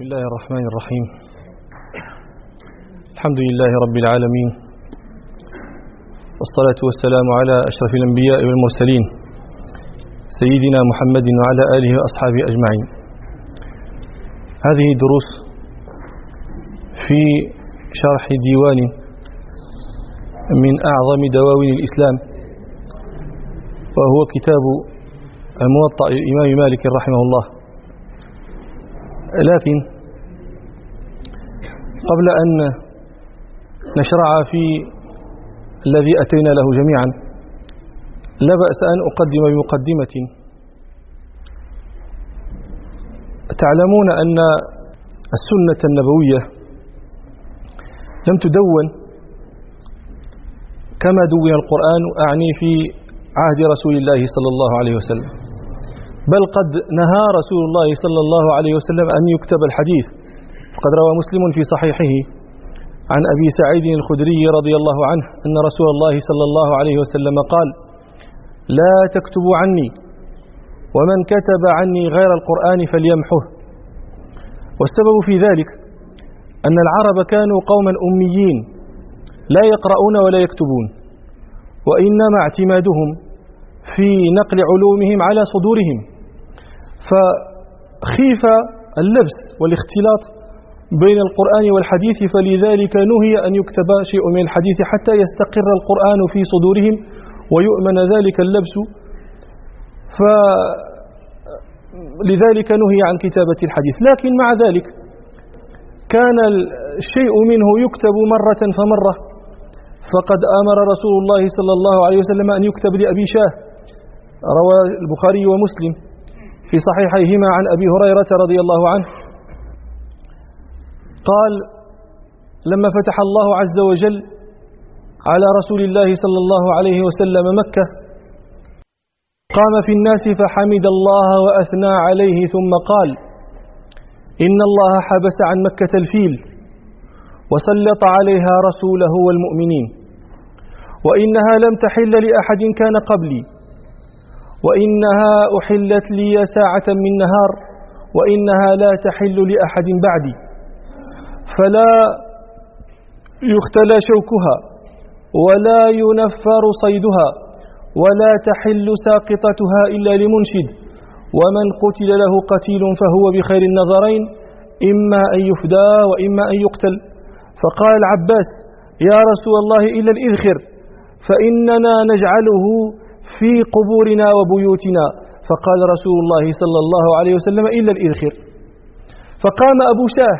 بسم الله الرحمن الرحيم الحمد لله رب العالمين والصلاة والسلام على أشرف الأنبياء والمرسلين سيدنا محمد وعلى آله وأصحابه أجمعين هذه دروس في شرح ديوان من أعظم دواوين الإسلام وهو كتاب الموطأ الإمام مالك رحمه الله لكن قبل أن نشرع في الذي أتينا له جميعا لا بأس أن أقدم بمقدمة. تعلمون أن السنة النبوية لم تدون كما دون القرآن أعني في عهد رسول الله صلى الله عليه وسلم بل قد نهى رسول الله صلى الله عليه وسلم أن يكتب الحديث. فقد روى مسلم في صحيحه عن أبي سعيد الخدري رضي الله عنه أن رسول الله صلى الله عليه وسلم قال لا تكتبوا عني ومن كتب عني غير القرآن فليمحه. والسبب في ذلك أن العرب كانوا قوما أميين لا يقرؤون ولا يكتبون وإنما اعتمادهم في نقل علومهم على صدورهم فخيف اللبس والاختلاط بين القرآن والحديث فلذلك نهي أن يكتب شيء من الحديث حتى يستقر القرآن في صدورهم ويؤمن ذلك اللبس. فلذلك نهي عن كتابة الحديث. لكن مع ذلك كان الشيء منه يكتب مرة فمرة. فقد أمر رسول الله صلى الله عليه وسلم أن يكتب لأبي شاه. روى البخاري ومسلم في صحيحيهما عن أبي هريرة رضي الله عنه. قال لما فتح الله عز وجل على رسول الله صلى الله عليه وسلم مكة قام في الناس فحمد الله وأثنى عليه ثم قال إن الله حبس عن مكة الفيل وسلط عليها رسوله والمؤمنين وإنها لم تحل لأحد كان قبلي وإنها أحلت لي ساعة من نهار وإنها لا تحل لأحد بعدي. فلا يختلى شوكها ولا ينفر صيدها ولا تحل ساقطتها إلا لمنشد ومن قتل له قتيل فهو بخير النظرين إما أن يفدى وإما أن يقتل. فقال العباس يا رسول الله إلا الإذخر فإننا نجعله في قبورنا وبيوتنا. فقال رسول الله صلى الله عليه وسلم إلا الإذخر. فقام أبو شاه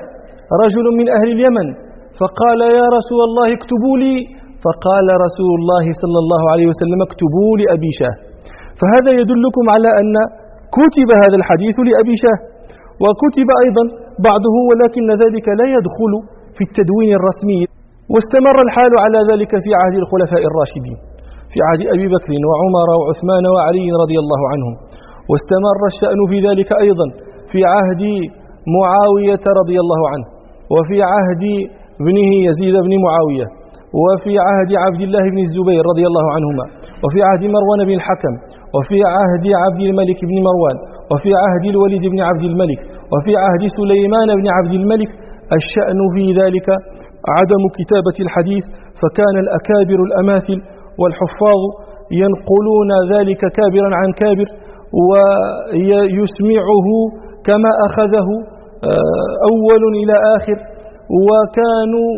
رجل من أهل اليمن فقال يا رسول الله اكتبوا لي. فقال رسول الله صلى الله عليه وسلم اكتبوا لأبي شاه. فهذا يدلكم على أن كتب هذا الحديث لأبي شاه. وكتب أيضا بعضه ولكن ذلك لا يدخل في التدوين الرسمي. واستمر الحال على ذلك في عهد الخلفاء الراشدين في عهد أبي بكر وعمر وعثمان وعلي رضي الله عنهم. واستمر الشأن في ذلك أيضا في عهد معاوية رضي الله عنه. وفي عهد ابنه يزيد بن معاوية وفي عهد عبد الله بن الزبير رضي الله عنهما وفي عهد مروان بن الحكم وفي عهد عبد الملك بن مروان وفي عهد الوليد بن عبد الملك وفي عهد سليمان بن عبد الملك الشأن في ذلك عدم كتابة الحديث فكان الأكابر الأماثل والحفاظ ينقلون ذلك كابرا عن كابر ويسمعه كما أخذه أول إلى آخر. وكانوا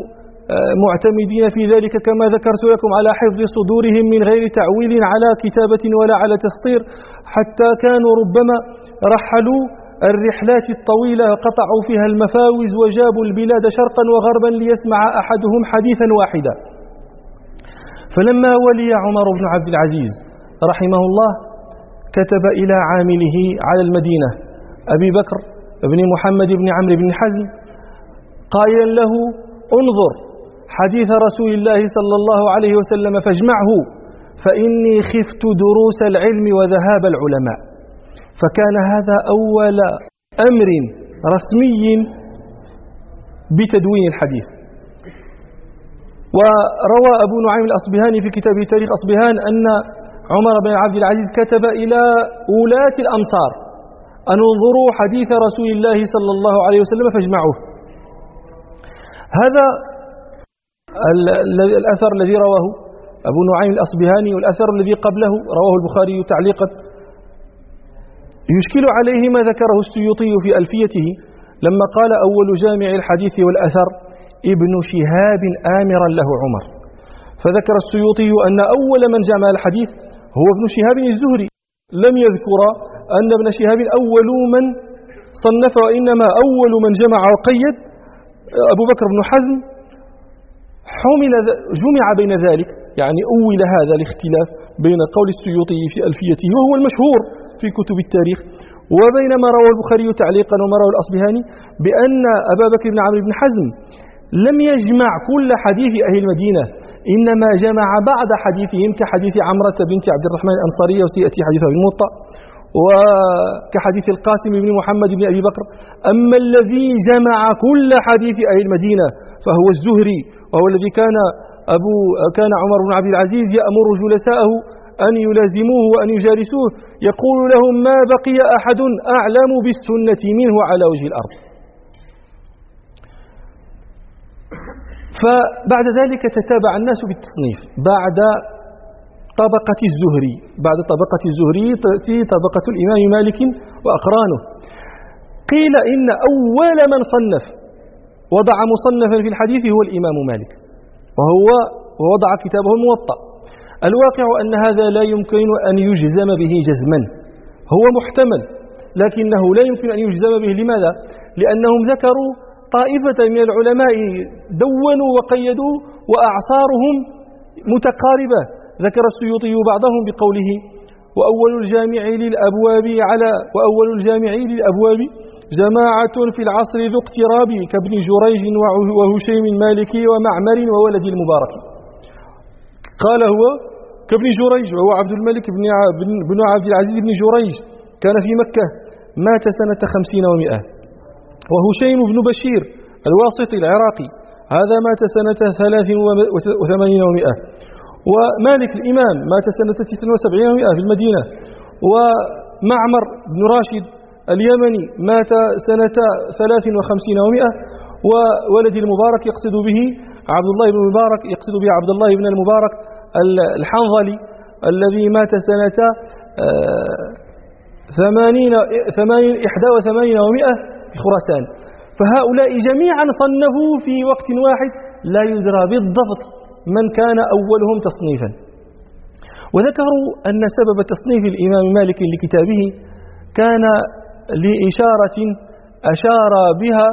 معتمدين في ذلك كما ذكرت لكم على حفظ صدورهم من غير تعويل على كتابة ولا على تسطير حتى كانوا ربما رحلوا الرحلات الطويلة قطعوا فيها المفاوز وجابوا البلاد شرقا وغربا ليسمع أحدهم حديثا واحدا. فلما ولي عمر بن عبد العزيز رحمه الله كتب إلى عامله على المدينة أبي بكر بن محمد بن عمرو بن حزم قائلا له انظر حديث رسول الله صلى الله عليه وسلم فاجمعه فإني خفت دروس العلم وذهاب العلماء. فكان هذا أول أمر رسمي بتدوين الحديث. وروى أبو نعيم الأصبهاني في كتاب تاريخ أصبهان أن عمر بن عبد العزيز كتب إلى ولاة الأمصار. أن انظروا حديث رسول الله صلى الله عليه وسلم فاجمعوه. هذا الأثر الذي رواه أبو نعيم الأصبهاني والأثر الذي قبله رواه البخاري تعليقا. يشكل عليه ما ذكره السيوطي في ألفيته لما قال أول جامع الحديث والأثر ابن شهاب آمرا له عمر فذكر السيوطي أن أول من جمع الحديث هو ابن شهاب الزهري. لم يذكر أن ابن شهاب أول من صنف وإنما أول من جمع وقيد أبو بكر بن حزم حمل جمع بين ذلك يعني أول هذا الاختلاف بين قول السيوطي في ألفيته وهو المشهور في كتب التاريخ وبين ما رواه البخاري تعليقا وما رواه الأصبهاني بأن أبا بكر بن عمرو بن حزم لم يجمع كل حديث أهل المدينة إنما جمع بعض حديثهم كحديث عمرة بنت عبد الرحمن الأنصارية وسيأتي حديثها في الموطأ. وكحديث القاسم بن محمد بن أبي بكر أما الذي جمع كل حديث أهل المدينة فهو الزهري وهو الذي كان أبو كان عمر بن عبد العزيز يأمر جلساءه أن يلازموه وأن يجالسوه يقول لهم ما بقي أحد أعلم بالسنة منه على وجه الأرض. فبعد ذلك تتابع الناس بالتصنيف. بعد طبقة الزهري. بعد طبقة الزهري تأتي طبقة الإمام مالك وأقرانه. قيل إن أول من صنف وضع مصنفا في الحديث هو الإمام مالك وهو ووضع كتابه الموطأ. الواقع أن هذا لا يمكن أن يجزم به جزما. هو محتمل لكنه لا يمكن أن يجزم به. لماذا؟ لأنهم ذكروا طائفة من العلماء دونوا وقيدوا وأعصارهم متقاربة. ذكر السيوطي بعضهم بقوله وأول الجامع للأبواب على وأول الجامع للأبواب جماعة في العصر ذو اقتراب كابن جريج وهشيم مالك ومعمر وولد المبارك. قال هو كابن جريج وهو عبد الملك بن بن عبد العزيز بن جريج كان في مكة مات سنة خمسين ومئة وهشيم بن بشير الواسطي العراقي هذا مات سنة ثلاث وثمانين ومئة ومالك الإمام مات سنة تسع وسبعين ومئة في المدينة. ومعمر بن راشد اليمني مات سنة ثلاث وخمسين ومئة وولد المبارك يقصد به عبد الله بن المبارك يقصد به عبد الله بن المبارك الحنظلي الذي مات سنة آه، ثمانين ثمانين إحدى وثمانين في خراسان. فهؤلاء جميعا صنفوا في وقت واحد لا يدرى بالضبط من كان أولهم تصنيفا. وذكروا أن سبب تصنيف الإمام مالك لكتابه كان لإشارة أشار بها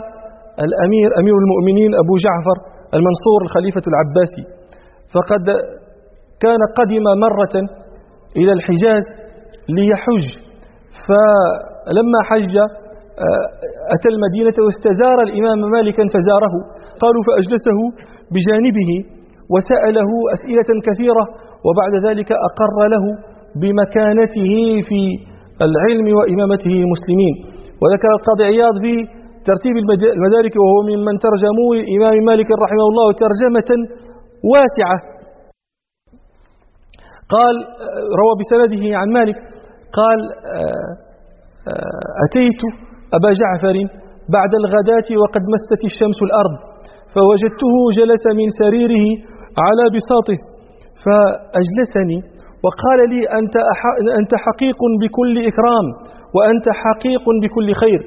الأمير أمير المؤمنين أبو جعفر المنصور الخليفة العباسي. فقد كان قدم مرة إلى الحجاز ليحج. فلما حج آه، أتى المدينة واستزار الإمام مالكا فزاره. قالوا فأجلسه بجانبه. وسأله أسئلة كثيرة وبعد ذلك أقر له بمكانته في العلم وإمامته المسلمين وذكر القاضي عياض في ترتيب المدارك وهو ممن ترجموا الإمام مالك رحمه الله ترجمة واسعة. قال روى بسنده عن مالك قال آه، آه، أتيت أبا جعفر بعد الغداة وقد مست الشمس الأرض. فوجدته جلس من سريره على بساطه فأجلسني وقال لي أنت, أنت حقيق بكل إكرام وأنت حقيق بكل خير.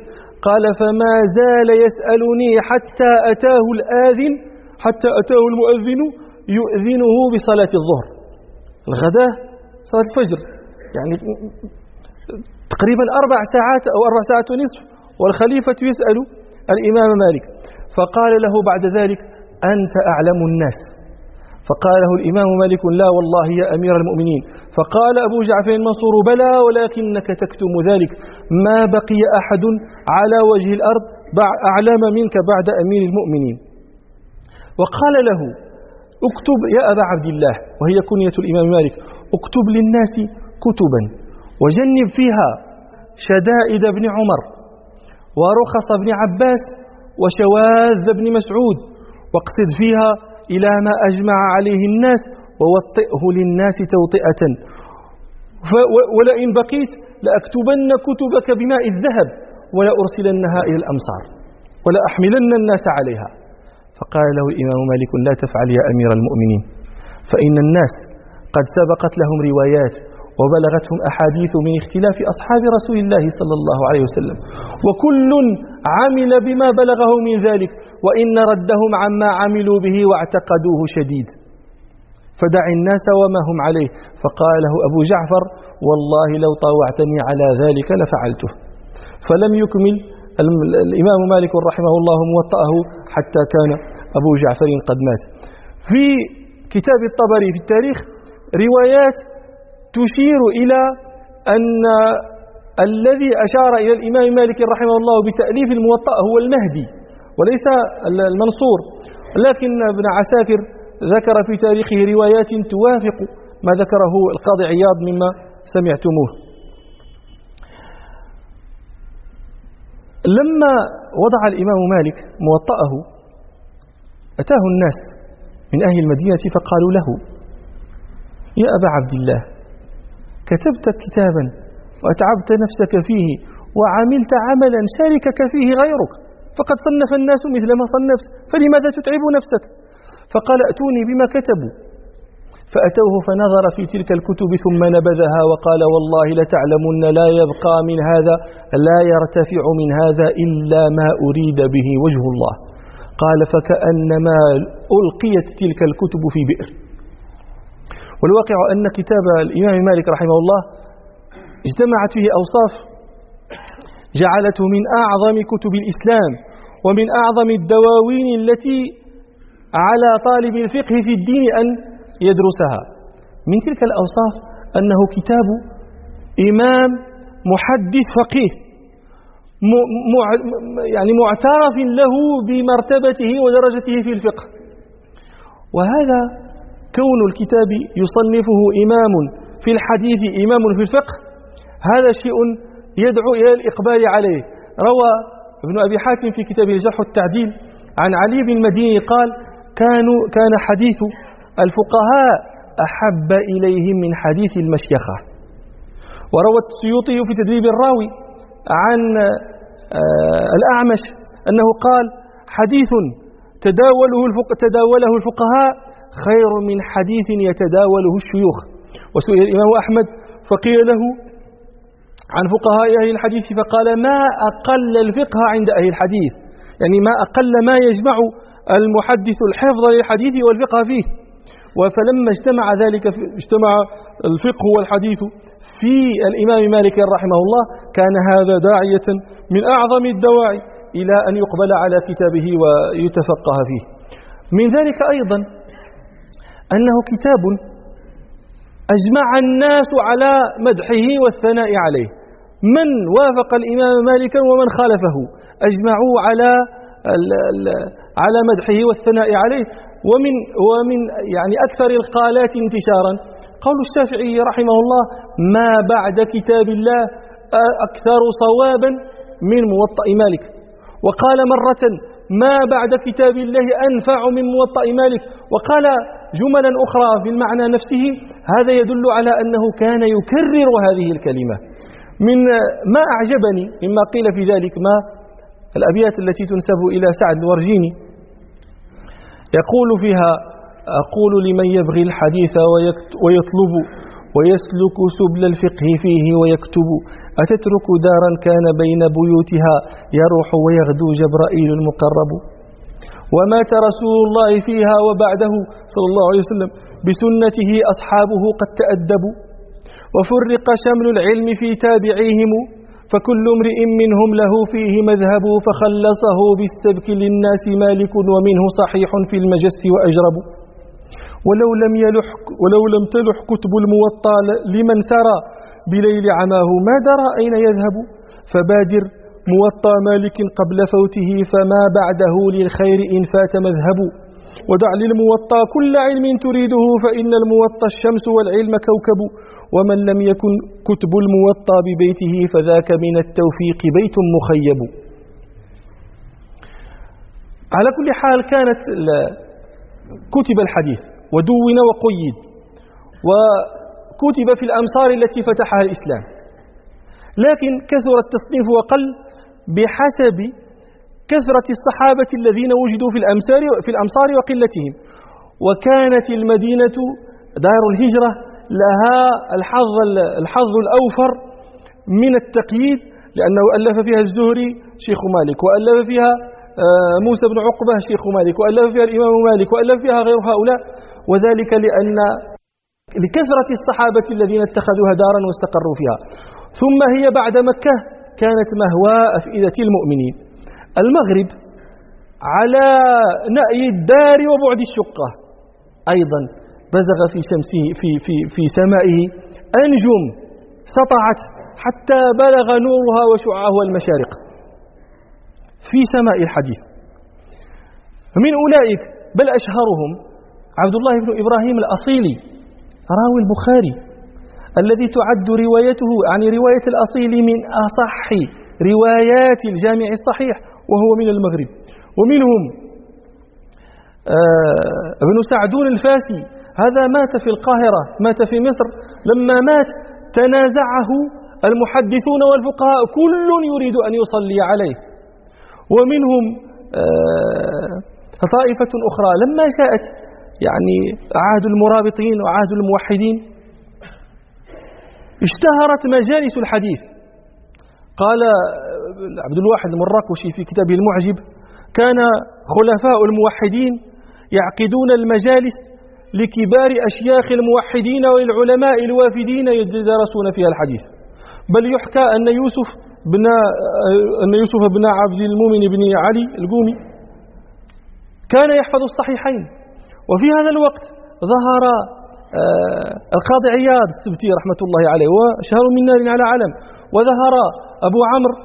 قال فما زال يسألني حتى أتاه الآذن حتى أتاه المؤذن يؤذنه بصلاة الظهر. الغداء صلاة الفجر يعني تقريبا أربع ساعات أو أربع ساعات ونصف والخليفة يسأل الإمام مالك. فقال له بعد ذلك أنت أعلم الناس. فقال له الإمام مالك لا والله يا أمير المؤمنين. فقال أبو جعفر المنصور بلى ولكنك تكتم ذلك. ما بقي أحد على وجه الأرض أعلم منك بعد أمير المؤمنين. وقال له اكتب يا أبا عبد الله وهي كنية الإمام مالك اكتب للناس كتبا وجنب فيها شدائد ابن عمر ورخص ابن عباس وشواذ ابن مسعود واقصد فيها إلى ما أجمع عليه الناس ووطئه للناس توطئة. ولئن بقيت لأكتبن كتبك بماء الذهب ولا أرسلنها إلى الأمصار ولا أحملن الناس عليها. فقال له الإمام مالك لا تفعل يا أمير المؤمنين فإن الناس قد سبقت لهم روايات وبلغتهم أحاديث من اختلاف أصحاب رسول الله صلى الله عليه وسلم. وكل عمل بما بلغه من ذلك وإن ردهم عما عملوا به واعتقدوه شديد. فدع الناس وما هم عليه. فقال له أبو جعفر والله لو طاوعتني على ذلك لفعلته. فلم يكمل. الإمام مالك رحمه الله موطأه حتى كان أبو جعفر قد مات. في كتاب الطبري في التاريخ روايات تشير إلى أن الذي أشار إلى الإمام مالك رحمه الله بتأليف الموطأ هو المهدي وليس المنصور لكن ابن عساكر ذكر في تاريخه روايات توافق ما ذكره القاضي عياض مما سمعتموه. لما وضع الإمام مالك موطأه أتاه الناس من أهل المدينة فقالوا له يا أبا عبد الله كتبت كتابا وأتعبت نفسك فيه وعملت عملا شاركك فيه غيرك فقد صنف الناس مثل ما صنفت فلماذا تتعب نفسك؟ فقال ائتوني بما كتبوا. فأتوه فنظر في تلك الكتب ثم نبذها وقال والله لتعلمن لا يبقى من هذا لا يرتفع من هذا إلا ما أريد به وجه الله. قال فكأنما ألقيت تلك الكتب في بئر. والواقع أن كتاب الإمام مالك رحمه الله اجتمعت فيه أوصاف جعلته من أعظم كتب الإسلام ومن أعظم الدواوين التي على طالب الفقه في الدين أن يدرسها. من تلك الأوصاف أنه كتاب إمام محدث فقيه يعني معترف له بمرتبته ودرجته في الفقه. وهذا كون الكتاب يصنفه إمام في الحديث إمام في الفقه هذا شيء يدعو إلى الإقبال عليه. روى ابن أبي حاتم في كتابه الجرح التعديل عن علي بن المديني قال كانوا كان حديث الفقهاء أحب إليهم من حديث المشيخة. وروى السيوطي في تدريب الراوي عن آه، الأعمش أنه قال حديث تداوله تداوله الفقهاء خير من حديث يتداوله الشيوخ. وسئل الإمام أحمد فقيل له عن فقهاء أهل الحديث فقال ما أقل الفقه عند أهل الحديث؟ يعني ما أقل ما يجمع المحدث الحفظ للحديث والفقه فيه. فلما اجتمع ذلك اجتمع الفقه والحديث في الإمام مالك رحمه الله كان هذا داعية من أعظم الدواعي إلى أن يقبل على كتابه ويتفقه فيه. من ذلك أيضا أنه كتاب أجمع الناس على مدحه والثناء عليه. من وافق الإمام مالكا ومن خالفه؟ أجمعوا على على مدحه والثناء عليه. ومن ومن يعني أكثر القالات انتشارا. قول الشافعي رحمه الله ما بعد كتاب الله أكثر صوابا من موطأ مالك وقال مرة ما بعد كتاب الله أنفع من موطأ مالك وقال جملا أخرى في المعنى نفسه هذا يدل على أنه كان يكرر هذه الكلمة. من ما أعجبني مما قيل في ذلك ما الأبيات التي تنسب إلى سعد الورجيني يقول فيها أقول لمن يبغي الحديث ويطلب ويسلك سبل الفقه فيه ويكتب. أتترك دارا كان بين بيوتها يروح ويغدو جبرائيل المقرب. ومات رسول الله فيها وبعده صلى الله عليه وسلم بسنته أصحابه قد تأدبوا وفرق شمل العلم في تابعيهم فكل امرئ منهم له فيه مذهب فخلصه بالسبك للناس مالك ومنه صحيح في المجس وأجرب ولو لم يلح ولو لم تلح كتب الموطى لمن سرى بليل عماه ما درى أين يذهب فبادر موطى مالك قبل فوته فما بعده للخير إن فات مذهب. ودع للموطى كل علم تريده فإن الموطى الشمس والعلم كوكب. ومن لم يكن كتب الموطى ببيته فذاك من التوفيق بيت مخيب. على كل حال كانت كتب الحديث ودون وقيد. وكتب في الأمصار التي فتحها الإسلام. لكن كثر التصنيف وقل بحسب كثرة الصحابة الذين وجدوا في الأمصار في الأمصار وقلتهم. وكانت المدينة دار الهجرة لها الحظ الحظ الأوفر من التقييد لأنه ألف فيها الزهري شيخ مالك وألف فيها آه، موسى بن عقبة شيخ مالك وألف فيها الإمام مالك وألف فيها غير هؤلاء. وذلك لأن لكثرة الصحابة الذين اتخذوها دارا واستقروا فيها. ثم هي بعد مكة كانت مهواء أفئدة المؤمنين. المغرب على نأي الدار وبعد الشقة. أيضا بزغ في شمسه في في في سمائه أنجم سطعت حتى بلغ نورها وشعاعها المشارق في سماء الحديث. من أولئك بل أشهرهم عبد الله بن إبراهيم الأصيلي راوي البخاري. الذي تعد روايته يعني رواية الأصيل من أصح روايات الجامع الصحيح وهو من المغرب. ومنهم آه ابن سعدون الفاسي هذا مات في القاهرة مات في مصر. لما مات تنازعه المحدثون والفقهاء كل يريد أن يصلي عليه. ومنهم آه طائفة أخرى. لما جاءت يعني عهد المرابطين وعهد الموحدين اشتهرت مجالس الحديث. قال عبد الواحد المراكشي في كتابه المعجب كان خلفاء الموحدين يعقدون المجالس لكبار أشياخ الموحدين والعلماء الوافدين يدرسون فيها الحديث. بل يحكى أن يوسف بن أن يوسف بن عبد المؤمن بن علي القومي كان يحفظ الصحيحين. وفي هذا الوقت ظهر القاضي عياض السبتي رحمة الله عليه وشهر من نار على علم. وظهر أبو عمرو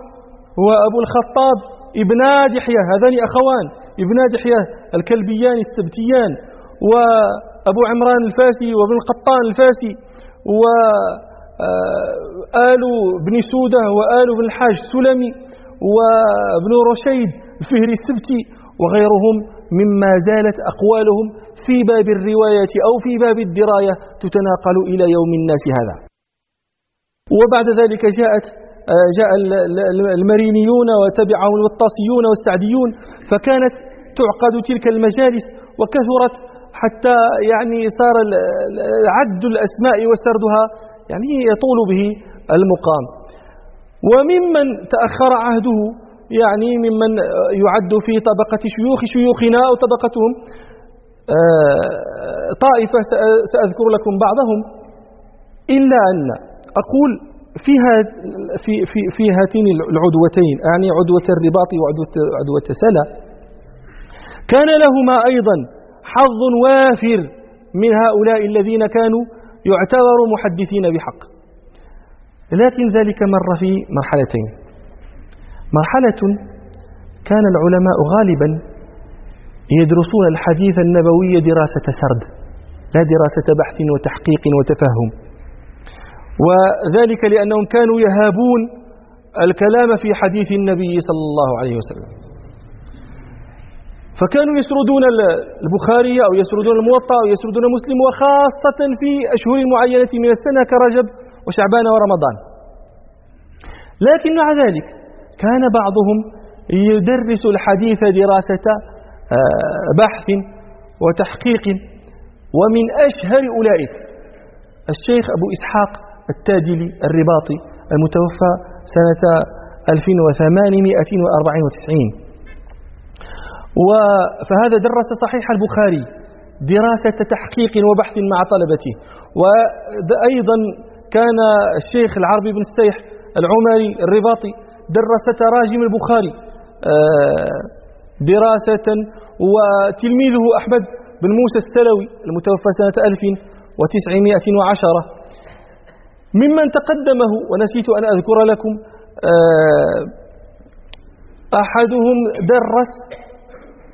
وأبو الخطاب ابن دحية هذان أخوان ابن دحية الكلبيان السبتيان وأبو عمران الفاسي وابن القطان الفاسي وآل آه، بن سودة وآل بن الحاج السلمي وابن رشيد الفهري السبتي وغيرهم مما زالت أقوالهم في باب الرواية أو في باب الدراية تتناقل إلى يوم الناس هذا. وبعد ذلك جاءت آه، جاء المرينيون وتبعهم الوطاسيون والسعديون فكانت تعقد تلك المجالس وكثرت حتى يعني صار عد الأسماء وسردها يعني يطول به المقام. وممن تأخر عهده يعني ممن يعد في طبقة شيوخ شيوخنا أو طبقتهم طائفة سأذكر لكم بعضهم. إلا أن أقول في في في في هاتين العدوتين يعني عدوة الرباط وعدوة عدوة سلا. كان لهما أيضا حظ وافر من هؤلاء الذين كانوا يعتبروا محدثين بحق. لكن ذلك مر في مرحلتين. مرحلة كان العلماء غالبا يدرسون الحديث النبوي دراسة سرد لا دراسة بحث وتحقيق وتفهم. وذلك لأنهم كانوا يهابون الكلام في حديث النبي صلى الله عليه وسلم. فكانوا يسردون البخاري أو يسردون الموطأ أو يسردون مسلم وخاصة في أشهر معينة من السنة كرجب وشعبان ورمضان. لكن مع ذلك كان بعضهم يدرس الحديث دراسة بحث وتحقيق ومن أشهر أولئك الشيخ أبو إسحاق التادلي الرباطي المتوفى سنة 1894 فهذا درس صحيح البخاري دراسة تحقيق وبحث مع طلبته. وأيضا كان الشيخ العربي بن السيح العمري الرباطي درس تراجم البخاري آه، دراسة وتلميذه أحمد بن موسى السلوي المتوفى سنة 1910 ممن تقدمه ونسيت أن أذكر لكم آه، أحدهم درس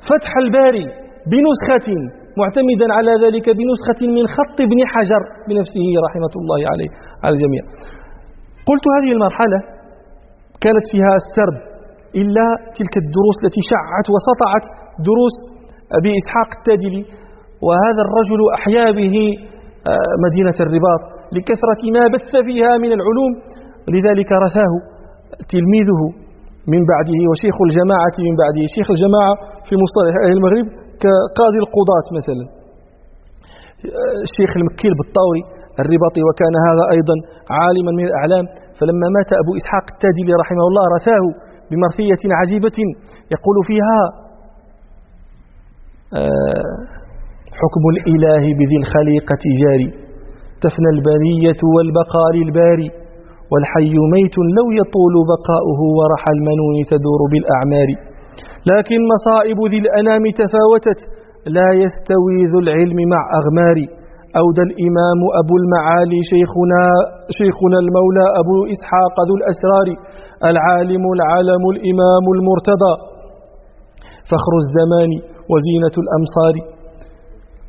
فتح الباري بنسخة معتمدا على ذلك بنسخة من خط ابن حجر بنفسه رحمة الله عليه على الجميع. قلت هذه المرحلة كانت فيها السرد إلا تلك الدروس التي شعت وسطعت دروس أبي إسحاق التادلي وهذا الرجل أحيا به آه، مدينة الرباط لكثرة ما بث فيها من العلوم. لذلك رثاه تلميذه من بعده وشيخ الجماعة من بعده. شيخ الجماعة في مصطلح أهل المغرب كقاضي القضاة مثلا. الشيخ المكي البطاوري الرباطي. وكان هذا أيضا عالما من الأعلام. فلما مات أبو إسحاق التادلي رحمه الله رثاه بمرثية عجيبة يقول فيها آه، حكم الإله بذي الخليقة جاري تفنى البرية والبقاء للباري والحي ميت لو يطول بقاؤه ورحى المنون تدور بالأعمار. لكن مصائب ذي الأنام تفاوتت لا يستوي ذو العلم مع أغمار. أودى الإمام أبو المعالي شيخنا, شيخنا المولى أبو إسحاق ذو الأسرار العالم العالم الإمام المرتضى. فخر الزمان وزينة الأمصار.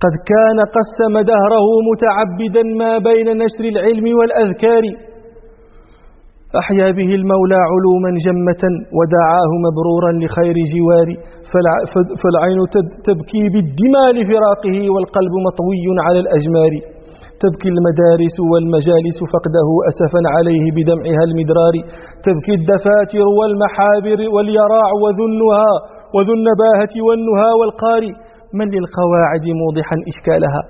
قد كان قسم دهره متعبدا ما بين نشر العلم والأذكار. أحيا به المولى علوما جمة ودعاه مبرورا لخير جوار فالعين تبكي بالدماء لفراقه والقلب مطوي على الأجمار. تبكي المدارس والمجالس فقده أسفا عليه بدمعها المدرار. تبكي الدفاتر والمحابر واليراع وذنها وذو النباهة والنهى والقار. من للقواعد موضحا إشكالها؟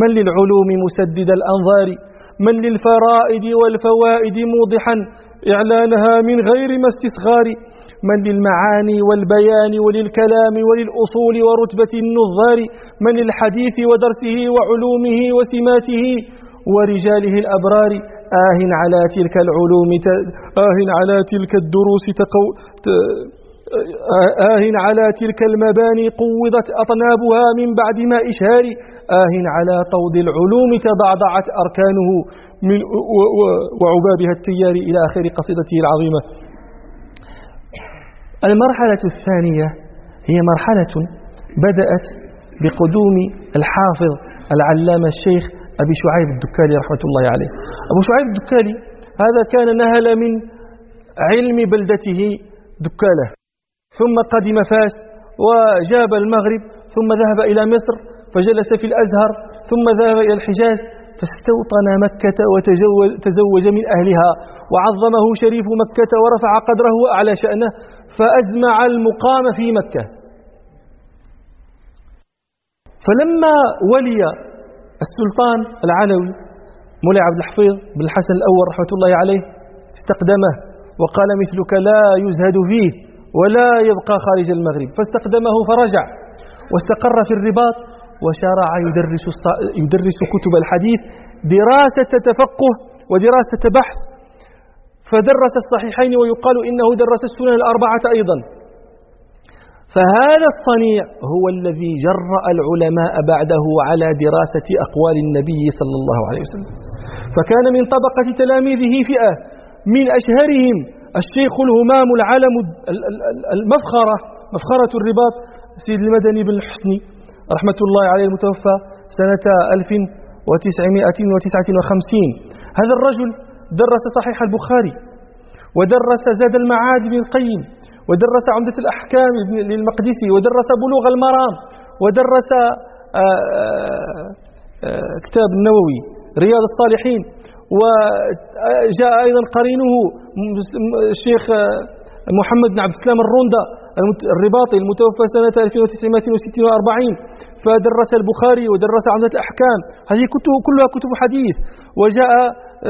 من للعلوم مسدد الأنظار؟ من للفرائد والفوائد موضحا. إعلانها من غير ما استصغار من للمعاني والبيان وللكلام وللأصول ورتبة النظار. من للحديث ودرسه وعلومه وسماته. ورجاله الأبرار. آه على تلك العلوم آه على تلك الدروس تقو آه على تلك المباني قوضت أطنابها من بعد ما إشهار آه على طود العلوم تضعضعت أركانه من وعبابها التيار إلى آخر قصيدته العظيمة المرحلة الثانية هي مرحلة بدأت بقدوم الحافظ العلامة الشيخ أبي شعيب الدكالي رحمة الله عليه أبو شعيب الدكالي هذا كان نهل من علم بلدته دكالة ثم قدم فاس وجاب المغرب ثم ذهب إلى مصر فجلس في الأزهر ثم ذهب إلى الحجاز فاستوطن مكة وتزوج من أهلها وعظمه شريف مكة ورفع قدره وأعلى شأنه فأزمع المقام في مكة. فلما ولي السلطان العلوي مولاي عبد الحفيظ بن الحسن الأول رحمة الله عليه استقدمه وقال مثلك لا يزهد فيه. ولا يبقى خارج المغرب. فاستقدمه فرجع واستقر في الرباط وشرع يدرس, يدرس كتب الحديث دراسة تفقه ودراسة بحث. فدرس الصحيحين ويقال إنه درس السنن الأربعة أيضا. فهذا الصنيع هو الذي جرأ العلماء بعده على دراسة أقوال النبي صلى الله عليه وسلم. فكان من طبقة تلاميذه فئة من أشهرهم الشيخ الهمام العلم المفخرة مفخرة الرباط سيد المدني بن الحسني رحمة الله عليه المتوفى سنة 1959 هذا الرجل درس صحيح البخاري ودرس زاد المعاد بن القيم ودرس عمدة الأحكام للمقدسي ودرس بلوغ المرام ودرس آه، آه، آه، كتاب النووي رياض الصالحين. وجاء أيضا قرينه الشيخ محمد بن عبد السلام الروندا الرباطي المتوفى سنة 1946 فدرس البخاري ودرس عمدة الأحكام. هذه كتب كلها كتب حديث. وجاء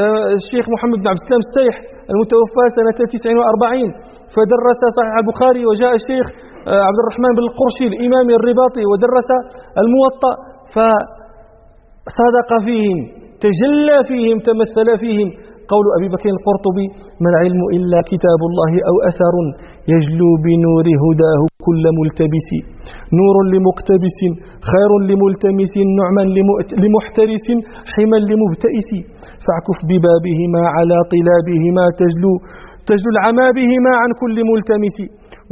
آه، الشيخ محمد بن عبد السلام السيح المتوفى سنة 49 فدرس صحيح البخاري. وجاء الشيخ آه، عبد الرحمن بن القرشي الإمام الرباطي ودرس الموطأ. فصدق فيهم تجلى فيهم تمثل فيهم. قول أبي بكر القرطبي ما العلم إلا كتاب الله أو أثر يجلو بنور هداه كل ملتبس. نور لمقتبس خير لملتمس نعما لمحترس حما لمبتئس. فاعكف ببابهما على طلابهما تجلو تجلو العمى بهما عن كل ملتمس.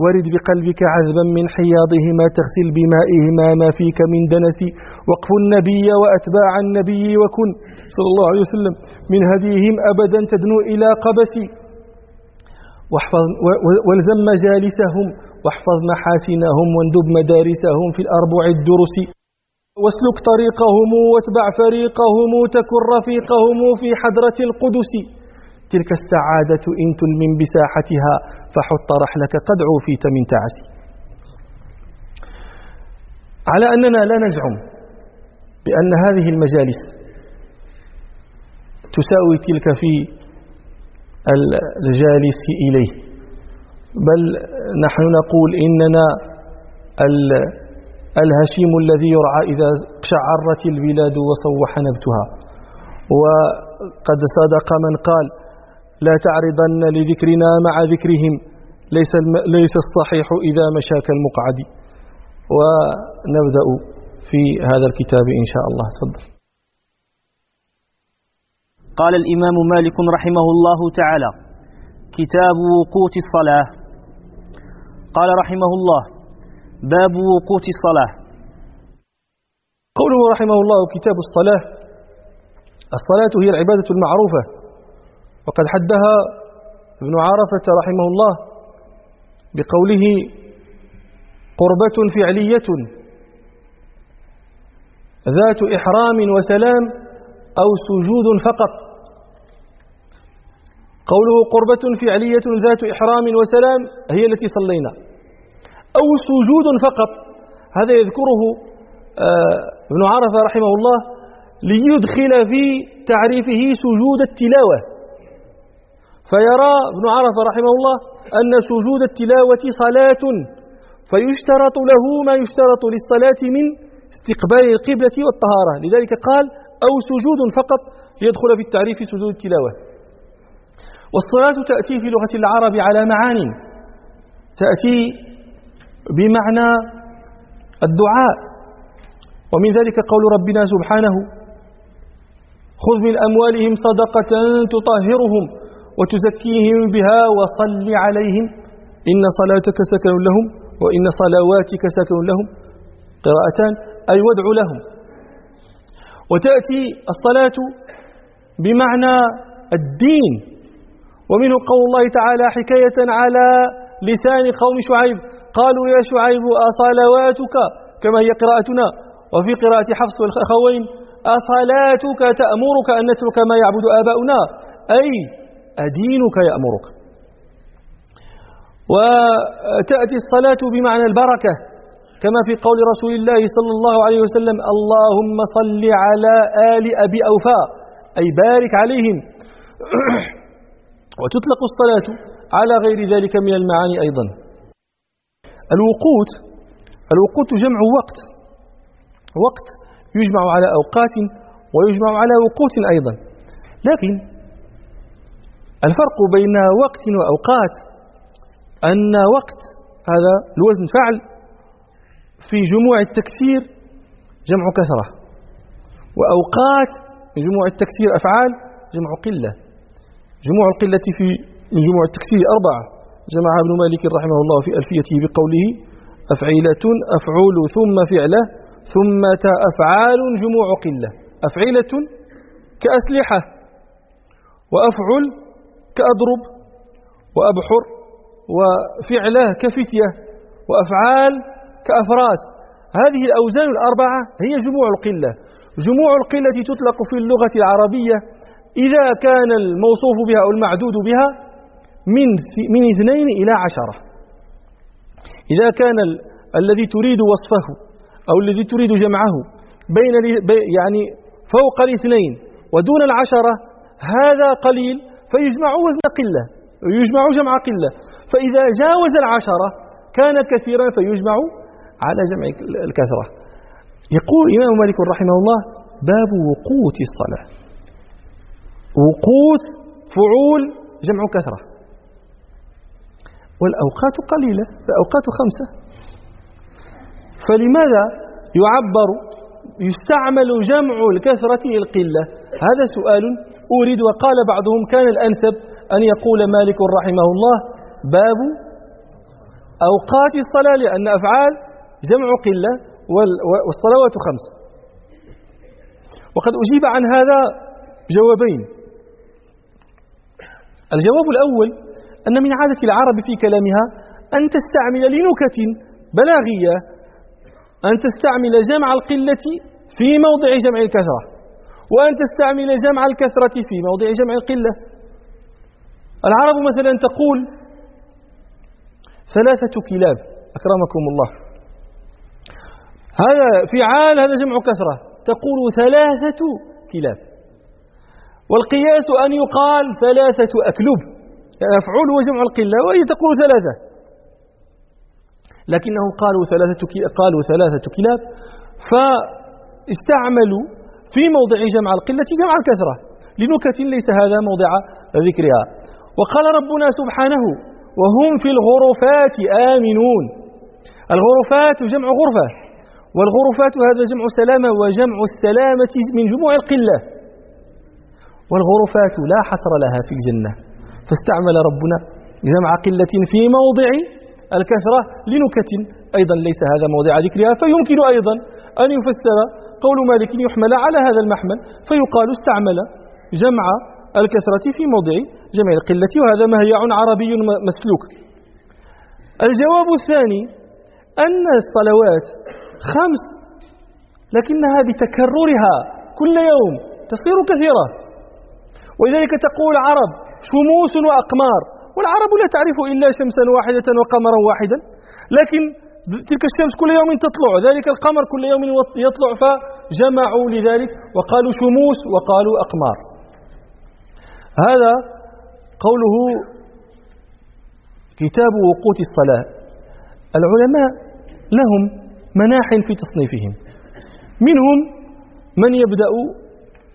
ورد بقلبك عذبا من حياضهما تغسل بمائهما ما فيك من دنس وقف النبي وأتباع النبي وكن صلى الله عليه وسلم من هديهم أبدا تدنو إلى قبس. واحفظ والزم مجالسهم واحفظ محاسنهم واندب مدارسهم في الأربع الدرس. واسلك طريقهم واتبع فريقهم تكن رفيقهم في حضرة القدس. تلك السعادة إن تلمن بساحتها فحط رحلك قد عوفيت من تعسي. على أننا لا نزعم بأن هذه المجالس تساوي تلك في الجالس إليه بل نحن نقول إننا الهشيم الذي يرعى إذا شعرت البلاد وصوح نبتها وقد صدق من قال لا تعرضن لذكرنا مع ذكرهم. ليس, ليس الصحيح إذا مشاك المقعد. ونبدأ في هذا الكتاب إن شاء الله. تفضل. قال الإمام مالك رحمه الله تعالى كتاب وقوت الصلاة. قال رحمه الله باب وقوت الصلاة. قوله رحمه الله كتاب الصلاة. الصلاة هي العبادة المعروفة. وقد حدها ابن عرفة رحمه الله بقوله قربة فعلية ذات إحرام وسلام أو سجود فقط. قوله قربة فعلية ذات إحرام وسلام هي التي صلينا. أو سجود فقط هذا يذكره آه، ابن عرفة رحمه الله ليدخل في تعريفه سجود التلاوة. فيرى ابن عرفة رحمه الله أن سجود التلاوة صلاة فيشترط له ما يشترط للصلاة من استقبال القبلة والطهارة. لذلك قال أو سجود فقط يدخل في التعريف سجود التلاوة. والصلاة تأتي في لغة العرب على معان. تأتي بمعنى الدعاء. ومن ذلك قول ربنا سبحانه خذ من أموالهم صدقة تطهرهم. وتزكيهم بها وصل عليهم. إن صلاتك سكن لهم وإن صلواتك سكن لهم. قراءتان أي وادع لهم. وتأتي الصلاة بمعنى الدين. ومنه قول الله تعالى حكاية على لسان قوم شعيب. قالوا يا شعيب أصلواتك؟ كما هي قراءتنا. وفي قراءة حفص والأخوين أصلاتك تأمرك أن نترك ما يعبد آباؤنا. أي أدينك يأمرك. وتأتي الصلاة بمعنى البركة كما في قول رسول الله صلى الله عليه وسلم اللهم صل على آل أبي أوفاء. أي بارك عليهم. وتطلق الصلاة على غير ذلك من المعاني أيضا. الوقوت الوقوت جمع وقت. وقت يجمع على أوقات ويجمع على وقوت أيضا. لكن الفرق بين وقت وأوقات. أن وقت هذا الوزن فعل في جموع التكسير جمع كثرة وأوقات جموع التكسير أفعال جمع قلة. جموع القلة في جموع التكسير أربعة. جمعها ابن مالك رحمه الله في ألفيته بقوله أفعيلة أفعول ثم فعلة ثم أفعال جموع قلة. أفعيلة كأسلحة وأفعل كأضرب وأبحر وفعلة كفتية وأفعال كأفراس. هذه الأوزان الأربعة هي جموع القلة. جموع القلة تطلق في اللغة العربية إذا كان الموصوف بها أو المعدود بها من من اثنين إلى عشرة. إذا كان ال الذي تريد وصفه أو الذي تريد جمعه بين يعني فوق الاثنين ودون العشرة هذا قليل فيجمع وزن قلة ويجمع جمع قلة. فإذا جاوز العشرة كان كثيرا فيجمع على جمع الكثرة. يقول إمام مالك رحمه الله باب وقوت الصلاة. وقوت فعول جمع كثرة. والأوقات قليلة الأوقات خمسة. فلماذا يعبر يستعمل جمع الكثرة للقلة. هذا سؤال أريد وقال بعضهم كان الأنسب أن يقول مالك رحمه الله باب أوقات الصلاة لأن أفعال جمع قلة والصلوات خمس. وقد أجيب عن هذا جوابين. الجواب الأول أن من عادة العرب في كلامها أن تستعمل لنكت بلاغية أن تستعمل جمع القلة في موضع جمع الكثرة وأن تستعمل جمع الكثرة في موضع جمع القلة. العرب مثلا تقول ثلاثة كلاب أكرمكم الله. هذا فعال هذا جمع كثرة. تقول ثلاثة كلاب. والقياس أن يقال ثلاثة أكلب يعني أفعول هو جمع القلة وهي تقول ثلاثة. لكنهم قالوا ثلاثة قالوا ثلاثة كلاب فاستعملوا في موضع جمع القلة جمع الكثرة. لنكت ليس هذا موضع ذكرها. وقال ربنا سبحانه وهم في الغرفات آمنون. الغرفات جمع غرفة والغرفات هذا جمع سلامة وجمع السلامة من جموع القلة. والغرفات لا حصر لها في الجنة. فاستعمل ربنا جمع قلة في موضع الكثرة لنكت أيضا ليس هذا موضع ذكرها فيمكن أيضا أن يفسر قول مالك يحمل على هذا المحمل فيقال استعمل جمع الكثرة في موضع جمع القلة وهذا مهيع عربي مسلوك. الجواب الثاني أن الصلوات خمس لكنها بتكررها كل يوم تصير كثيرة. ولذلك تقول عرب شموس وأقمار. والعرب لا تعرف إلا شمسا واحدة وقمرا واحدا. لكن تلك الشمس كل يوم تطلع ذلك القمر كل يوم يطلع فجمعوا لذلك وقالوا شموس وقالوا أقمار. هذا قوله كتاب وقوت الصلاة. العلماء لهم مناح في تصنيفهم. منهم من يبدأ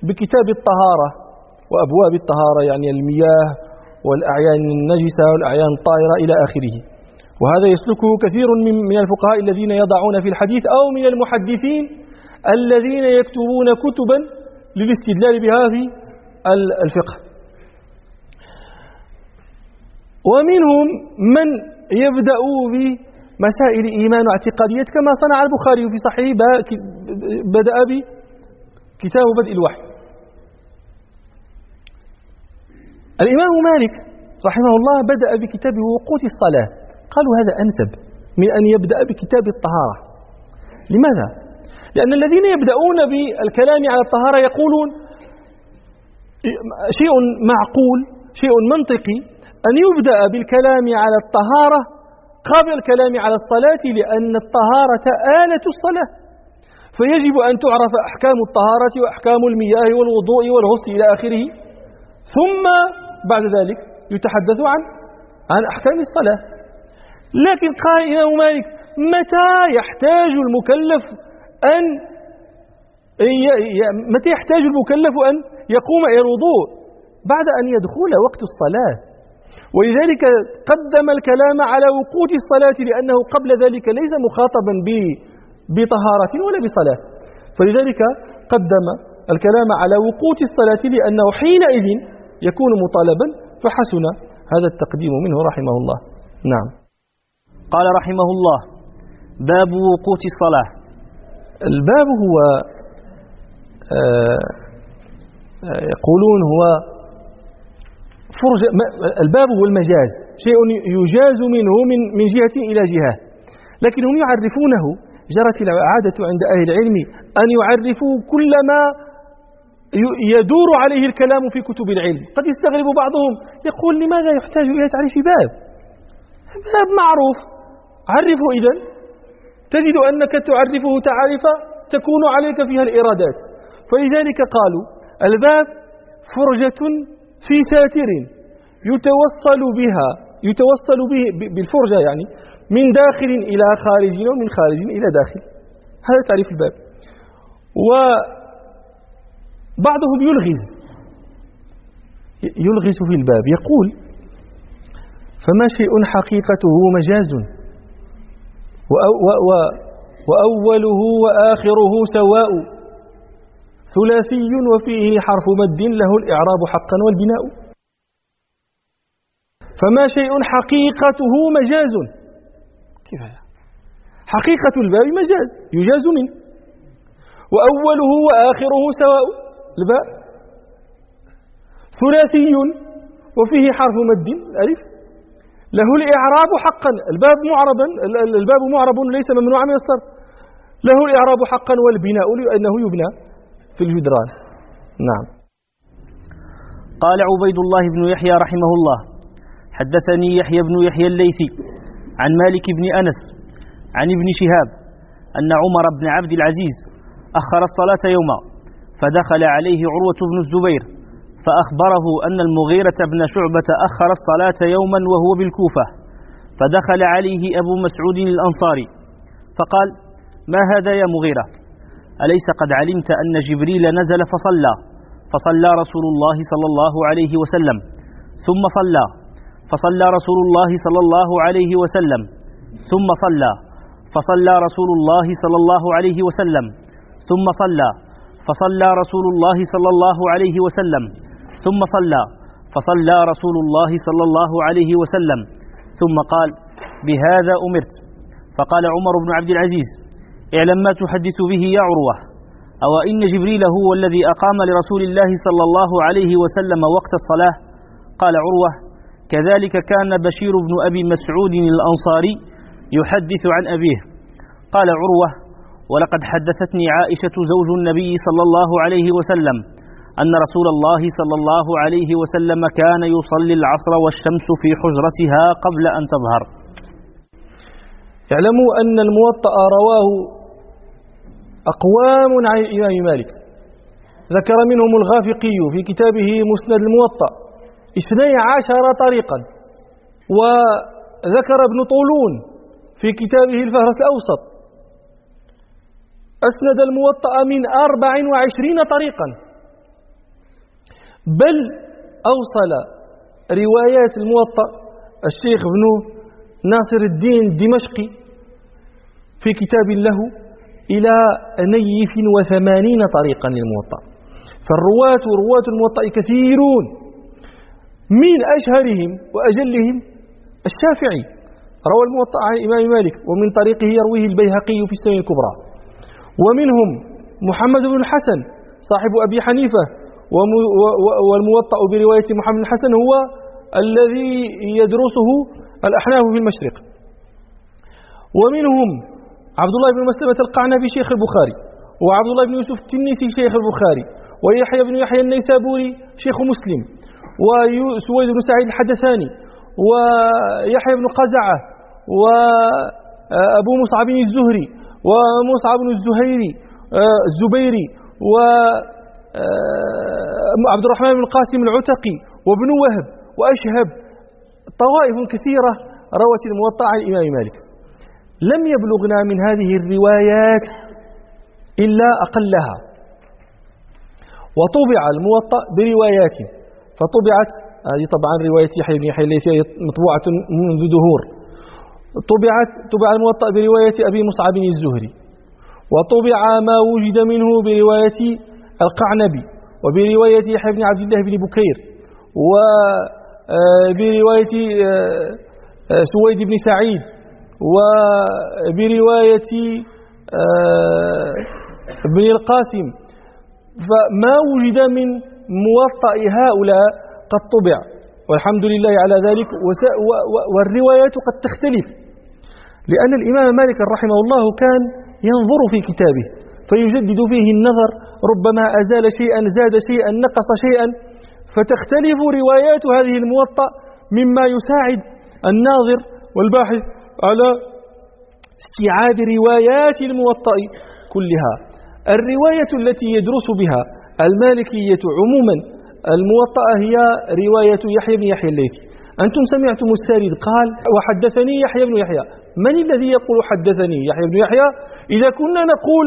بكتاب الطهارة وأبواب الطهارة يعني المياه والأعيان النجسة والأعيان الطائرة إلى آخره. وهذا يسلكه كثير من الفقهاء الذين يضعون في الحديث أو من المحدثين الذين يكتبون كتبا للاستدلال في الفقه. ومنهم من يبدأ بمسائل إيمان واعتقاديات كما صنع البخاري في صحيح بدأ بكتاب بدء الوحي. الإمام مالك رحمه الله بدأ بكتاب وقوت الصلاة. قالوا هذا أنسب من أن يبدأ بكتاب الطهارة. لماذا؟ لأن الذين يبدأون بالكلام على الطهارة يقولون شيء معقول شيء منطقي. أن يبدأ بالكلام على الطهارة قبل الكلام على الصلاة لأن الطهارة آلة الصلاة. فيجب أن تعرف أحكام الطهارة وأحكام المياه والوضوء والغسل إلى آخره. ثم بعد ذلك يتحدث عن عن أحكام الصلاة. لكن قال الإمام مالك متى يحتاج المكلف أن متى يحتاج المكلف أن يقوم إلى الوضوء؟ بعد أن يدخل وقت الصلاة. ولذلك قدم الكلام على وقوت الصلاة لأنه قبل ذلك ليس مخاطبا بطهارة ولا بصلاة. فلذلك قدم الكلام على وقوت الصلاة لأنه حينئذ يكون مطالبا فحسن هذا التقديم منه رحمه الله. نعم. قال رحمه الله باب وقوت الصلاة. الباب هو آه، آه، يقولون هو فرج الباب هو المجاز. شيء يجاز منه من من جهة إلى جهة. لكن هم يعرفونه جرت العادة عند أهل العلم أن يعرفوا كل ما يدور عليه الكلام في كتب العلم. قد يستغرب بعضهم يقول لماذا يحتاج إلى تعريف باب؟ باب معروف. عرفه إذا تجد أنك تعرفه تعرف تكون عليك فيها الإرادات. فلذلك قالوا الباب فرجة في ساتر يتوصل بها يتوصل به بالفرجة يعني من داخل إلى خارج ومن خارج إلى داخل. هذا تعريف الباب. وبعضهم يلغز. يلغز في الباب يقول فما شيء حقيقته مجاز وأوله وآخره سواء. ثلاثي وفيه حرف مد له الإعراب حقا والبناء. فما شيء حقيقته مجاز. كيف هذا؟ حقيقة الباب مجاز يجاز منه. وأوله وآخره سواء. الباء. ثلاثي وفيه حرف مد ألف. له الإعراب حقا. الباب معربا الباب معرب ليس ممنوعا من الصرف. له الإعراب حقا والبناء لأنه يبنى في الجدران نعم. قال عبيد الله بن يحيى رحمه الله حدثني يحيى بن يحيى الليثي عن مالك بن أنس عن ابن شهاب أن عمر بن عبد العزيز أخر الصلاة يوما. فدخل عليه عروة بن الزبير فأخبره أن المغيرة بن شعبة أخر الصلاة يوما وهو بالكوفة فدخل عليه أبو مسعود الأنصاري فقال ما هذا يا مغيرة؟ أليس قد علمت أن جبريل نزل فصلى؟ فصلى رسول الله صلى الله عليه وسلم ثم صلى فصلى رسول الله صلى الله عليه وسلم ثم صلى فصلى رسول الله صلى الله عليه وسلم ثم صلى فصلى رسول الله صلى الله عليه وسلم. ثم صلى. فصلى رسول الله صلى الله عليه وسلم. ثم قال بهذا أمرت. فقال عمر بن عبد العزيز اعلم ما تحدث به يا عروة؟ أو إن جبريل هو الذي أقام لرسول الله صلى الله عليه وسلم وقت الصلاة؟ قال عروة كذلك كان بشير بن أبي مسعود الأنصاري يحدث عن أبيه. قال عروة ولقد حدثتني عائشة زوج النبي صلى الله عليه وسلم أن رسول الله صلى الله عليه وسلم كان يصلي العصر والشمس في حجرتها قبل أن تظهر. اعلموا أن الموطأ رواه أقوام عن الإمام مالك. ذكر منهم الغافقي في كتابه مسند الموطأ اثني عشر طريقا وذكر ابن طولون في كتابه الفهرس الأوسط. أسند الموطأ من أربع وعشرين طريقا. بل أوصل روايات الموطأ الشيخ ابن ناصر الدين الدمشقي في كتاب له إلى نيف وثمانين طريقا للموطأ. فالرواة رواة الموطأ كثيرون. من أشهرهم وأجلهم الشافعي. روى الموطأ عن الإمام مالك ومن طريقه يرويه البيهقي في السنة الكبرى. ومنهم محمد بن الحسن صاحب أبي حنيفة والموطأ برواية محمد بن الحسن هو الذي يدرسه الأحناف في المشرق. ومنهم عبد الله بن مسلمة القعنبي شيخ البخاري وعبد الله بن يوسف التنيسي شيخ البخاري ويحيى بن يحيى النيسابوري شيخ مسلم وسويد بن سعيد الحدثاني ويحيى بن قزعة وأبو مصعب الزهري ومصعب بن الزهيري الزبيري وعبد الرحمن بن القاسم العتقي وابن وهب وأشهب طوائف كثيرة روت الموطأ عن الإمام مالك. لم يبلغنا من هذه الروايات إلا أقلها. وطبع الموطأ بروايات فطبعت هذه طبعا رواية يحيى بن يحيى مطبوعة منذ دهور. طبعت طبع الموطأ برواية أبي مصعب الزهري وطبع ما وجد منه برواية القعنبي وبرواية يحيى بن عبد الله بن بكير وبرواية آه، آه، سويد بن سعيد وبرواية آه، ابن القاسم. فما وجد من موطأ هؤلاء قد طبع. والحمد لله على ذلك. والروايات قد تختلف لأن الإمام مالك رحمه الله كان ينظر في كتابه فيجدد فيه النظر ربما أزال شيئا زاد شيئا نقص شيئا. فتختلف روايات هذه الموطأ مما يساعد الناظر والباحث على استيعاب روايات الموطأ كلها. الرواية التي يدرس بها المالكية عموما الموطأ هي رواية يحيى بن يحيى الليثي. أنتم سمعتم السارد قال وحدثني يحيى بن يحيى. من الذي يقول حدثني يحيى بن يحيى؟ إذا كنا نقول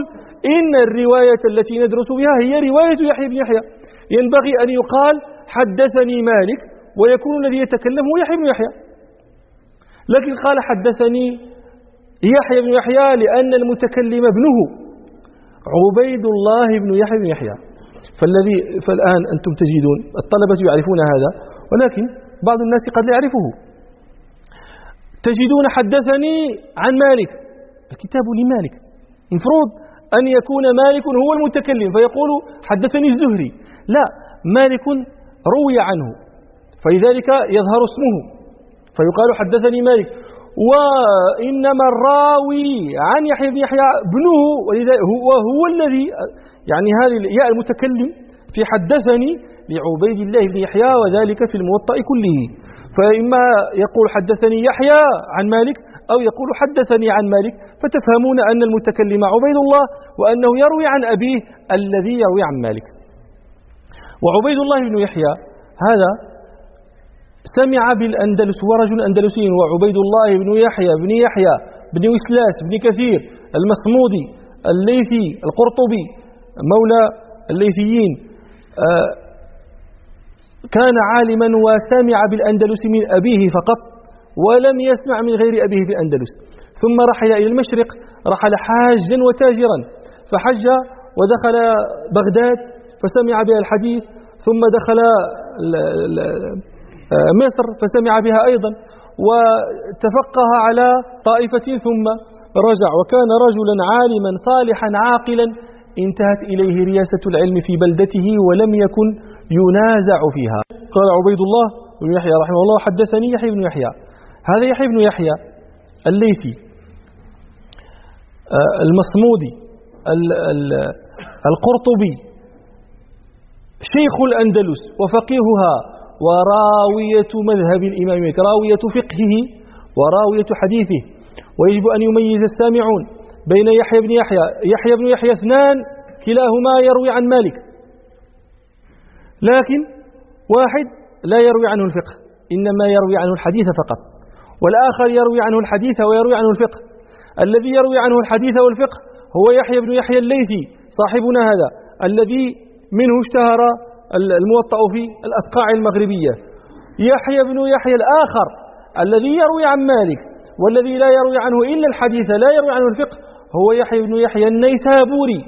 إن الرواية التي ندرس بها هي رواية يحيى بن يحيى. ينبغي أن يقال حدثني مالك ويكون الذي يتكلم هو يحيى بن يحيى. لكن قال حدثني يحيى بن يحيى لأن المتكلم ابنه عبيد الله بن يحيى بن يحيى. فالذي فالآن أنتم تجدون الطلبة يعرفون هذا ولكن بعض الناس قد لا يعرفه. تجدون حدثني عن مالك. الكتاب لمالك. المفروض أن يكون مالك هو المتكلم فيقول حدثني الزهري. لا مالك روي عنه فلذلك يظهر اسمه. فيقال حدثني مالك. وإنما الراوي عن يحيى بن يحيى ابنه وهو الذي يعني هذه الياء المتكلم في حدثني لعبيد الله بن يحيى وذلك في الموطأ كله. فإما يقول حدثني يحيى عن مالك أو يقول حدثني عن مالك فتفهمون أن المتكلم عبيد الله وأنه يروي عن أبيه الذي يروي عن مالك. وعبيد الله بن يحيى هذا سمع بالأندلس ورجل أندلسي وعبيد الله بن يحيى بن يحيى بن وسلاس بن كثير المصمودي الليثي القرطبي مولى الليثيين. آه، كان عالما وسمع بالأندلس من أبيه فقط ولم يسمع من غير أبيه في الأندلس ثم رحل إلى المشرق رحل حاجا وتاجرا. فحج ودخل بغداد فسمع بها الحديث ثم دخل مصر فسمع بها أيضا وتفقه على طائفة ثم رجع وكان رجلا عالما صالحا عاقلا انتهت إليه رياسة العلم في بلدته ولم يكن ينازع فيها. قال عبيد الله بن يحيى رحمه الله حدثني يحيى بن يحيى. هذا يحيى بن يحيى الليثي آه، المصمودي القرطبي شيخ الأندلس وفقيهها. وراوية مذهب الإمام مالك راوية فقهه وراوية حديثه. ويجب أن يميز السامعون بين يحيى بن يحيى يحيى بن يحيى اثنان كلاهما يروي عن مالك. لكن واحد لا يروي عنه الفقه إنما يروي عنه الحديث فقط. والآخر يروي عنه الحديث ويروي عنه الفقه. الذي يروي عنه الحديث والفقه هو يحيى بن يحيى الليثي صاحبنا هذا الذي منه اشتهر الموطأ في الأسقاع المغربية. يحيى بن يحيى الآخر الذي يروي عن مالك والذي لا يروي عنه إلا الحديث لا يروي عنه الفقه هو يحيى بن يحيى النيسابوري.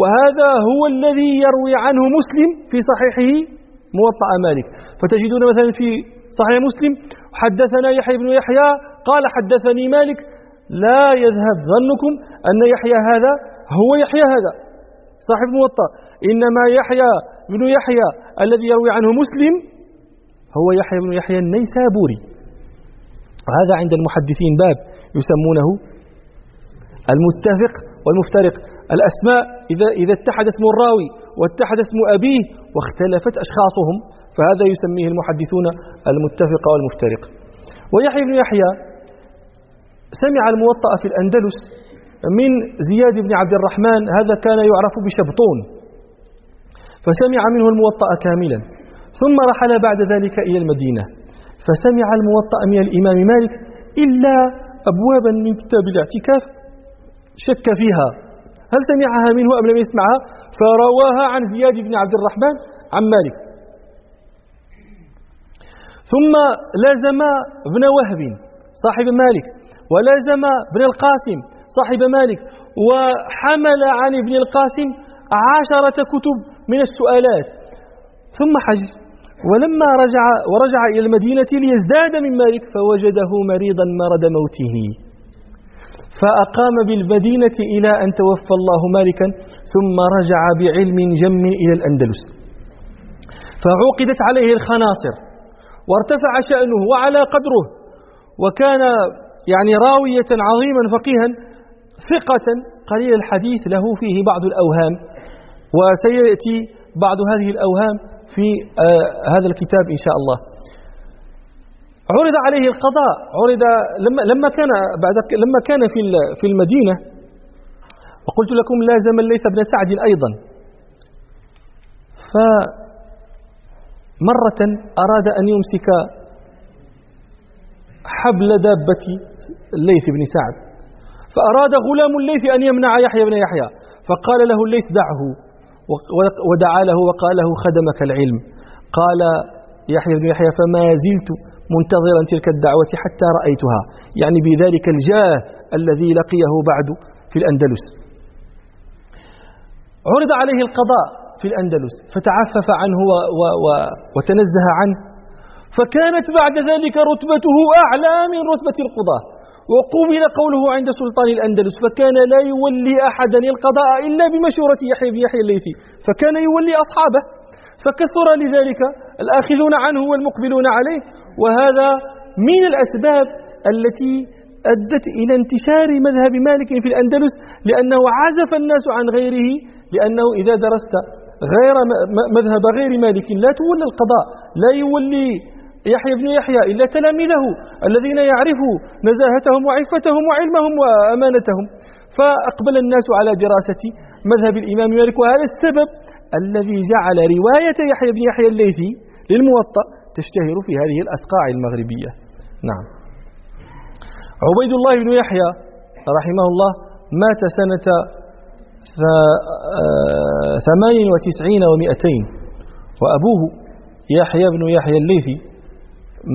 وهذا هو الذي يروي عنه مسلم في صحيحه موطأ مالك. فتجدون مثلا في صحيح مسلم حدثنا يحيى بن يحيى قال حدثني مالك لا يذهب ظنكم أن يحيى هذا هو يحيى هذا صاحب موطأ. إنما يحيى بن يحيى الذي يروي عنه مسلم هو يحيى بن يحيى النيسابوري. وهذا عند المحدثين باب يسمونه المتفق والمفترق. الأسماء إذا, إذا اتحد اسم الراوي واتحد اسم أبيه واختلفت أشخاصهم فهذا يسميه المحدثون المتفق والمفترق. ويحيى بن يحيى سمع الموطأ في الأندلس من زياد بن عبد الرحمن هذا كان يعرف بشبطون. فسمع منه الموطأ كاملا ثم رحل بعد ذلك إلى المدينة. فسمع الموطأ من الإمام مالك إلا أبوابا من كتاب الاعتكاف شك فيها. هل سمعها منه أم لم يسمعها؟ فرواها عن زياد بن عبد الرحمن عن مالك. ثم لازم ابن وهب صاحب مالك ولازم ابن القاسم صاحب مالك وحمل عن ابن القاسم عشرة كتب من السؤالات. ثم حج. ولما رجع ورجع إلى المدينة ليزداد من مالك فوجده مريضا مرض موته. فأقام بالمدينة إلى أن توفى الله مالكا ثم رجع بعلم جم إلى الأندلس. فعقدت عليه الخناصر وارتفع شأنه وعلى قدره وكان يعني راوية عظيما فقيها ثقة. قليل الحديث له فيه بعض الأوهام. وسيأتي بعض هذه الأوهام في آه هذا الكتاب إن شاء الله. عرض عليه القضاء. عرض لما لما كان بعد لما كان في في المدينة وقلت لكم لازم ليس بن سعد أيضا. فمرة أراد أن يمسك حبل دابة الليث بن سعد. فأراد غلام الليث أن يمنع يحيى بن يحيى. فقال له الليث دعه. ودعا له وقال له خدمك العلم. قال يحيى بن يحيى فما زلت منتظرا تلك الدعوة حتى رأيتها. يعني بذلك الجاه الذي لقيه بعد في الأندلس. عرض عليه القضاء في الأندلس فتعفف عنه و و و وتنزه عنه. فكانت بعد ذلك رتبته أعلى من رتبة القضاة. وقبل قوله عند سلطان الأندلس فكان لا يولي أحدا القضاء إلا بمشورة يحيى بن يحيى الليثي فكان يولي أصحابه فكثر لذلك الآخذون عنه والمقبلون عليه وهذا من الأسباب التي أدت إلى انتشار مذهب مالك في الأندلس لأنه عزف الناس عن غيره لأنه إذا درست غير مذهب غير مالك لا تولى القضاء لا يولي يحيى بن يحيى إلا تلاميذه الذين يعرفوا نزاهتهم وعفتهم وعلمهم وأمانتهم. فأقبل الناس على دراسة مذهب الإمام مالك وهذا السبب الذي جعل رواية يحيى بن يحيى الليثي للموطأ تشتهر في هذه الأسقاع المغربية. نعم. عبيد الله بن يحيى رحمه الله مات سنة آه، ثمانين وتسعين ومئتين وأبوه يحيى بن يحيى الليثي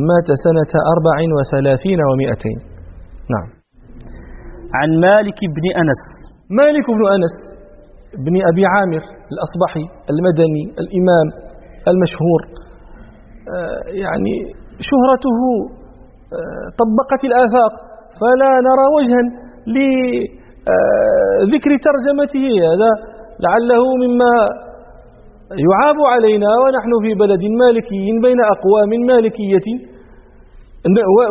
مات سنة أربع وثلاثين ومئتين نعم. عن مالك بن أنس. مالك بن أنس بن أبي عامر الأصبحي المدني الإمام المشهور. آه، يعني شهرته آه، طبقت الآفاق. فلا نرى وجها لذكر ترجمته هذا. لعله مما يعاب علينا ونحن في بلد مالكي بين أقوام مالكية.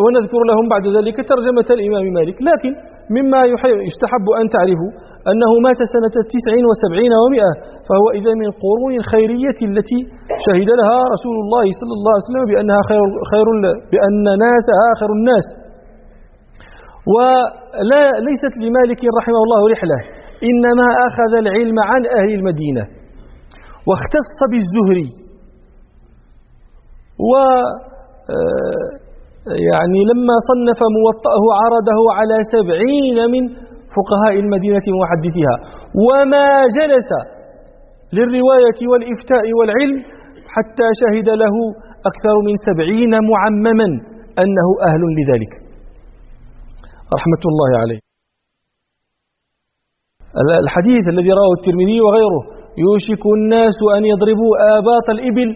ونذكر لهم بعد ذلك ترجمة الإمام مالك. لكن مما يستحب أن تعرفوا أنه مات سنة تسع وسبعين ومئة فهو إذا من القرون الخيرية التي شهد لها رسول الله صلى الله عليه وسلم بأنها خير, خير بأن ناسها آخر الناس. ولا ليست لمالك رحمه الله رحلة إنما أخذ العلم عن أهل المدينة. واختص بالزهري. و آه، يعني لما صنف موطأه عرضه على سبعين من فقهاء المدينة ومحدثها وما جلس للرواية والإفتاء والعلم حتى شهد له أكثر من سبعين معمما أنه أهل لذلك. رحمة الله عليه. الحديث الذي رواه الترمذي وغيره يوشك الناس أن يضربوا آباط الإبل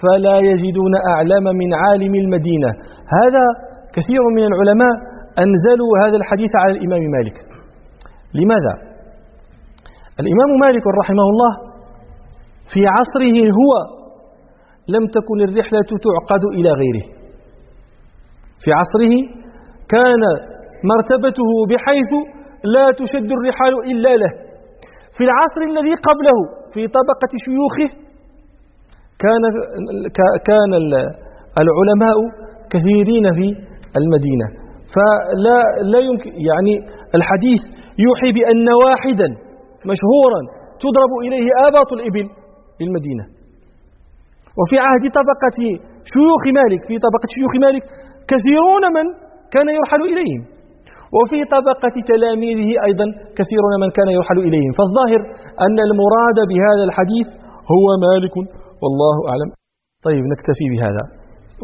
فلا يجدون أعلم من عالم المدينة. هذا كثير من العلماء أنزلوا هذا الحديث على الإمام مالك. لماذا؟ الإمام مالك رحمه الله في عصره هو لم تكن الرحلة تعقد إلى غيره. في عصره كان مرتبته بحيث لا تشد الرحال إلا له. في العصر الذي قبله في طبقة شيوخه كان كان العلماء كثيرين في المدينة. فلا لا يمكن يعني الحديث يوحي بأن واحدا مشهورا تضرب إليه آباط الإبل للمدينة. وفي عهد طبقة شيوخ مالك في طبقة شيوخ مالك كثيرون من كان يرحل إليهم. وفي طبقة تلاميذه أيضا كثيرون من كان يرحل إليهم. فالظاهر أن المراد بهذا الحديث هو مالك والله أعلم. طيب نكتفي بهذا.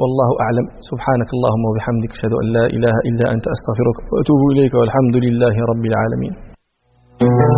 والله أعلم. سبحانك اللهم وبحمدك أشهد أن لا إله إلا أنت أستغفرك وأتوب إليك والحمد لله رب العالمين.